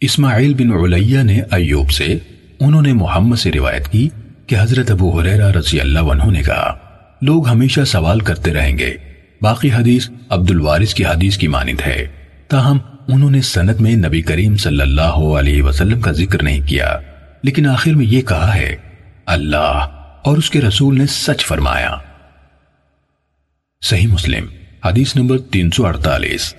اسماعیل بن علیہ نے ایوب سے انہوں نے محمد سے روایت کی کہ حضرت ابو حریرہ رضی اللہ عنہ نے کہا، لوگ ہمیشہ سوال کرتے رہیں گے، باقی حدیث عبد الوارث کی حدیث کی مانند ہے۔ تاہم، انہوں نے سنت میں نبی کریم صلی اللہ علیہ وسلم کا ذکر نہیں کیا، لیکن آخر میں یہ کہا ہے، اللہ اور اس کے رسول نے سچ فرمایا۔ صحیح مسلم، حدیث نمبر تین سو اڑتالیس۔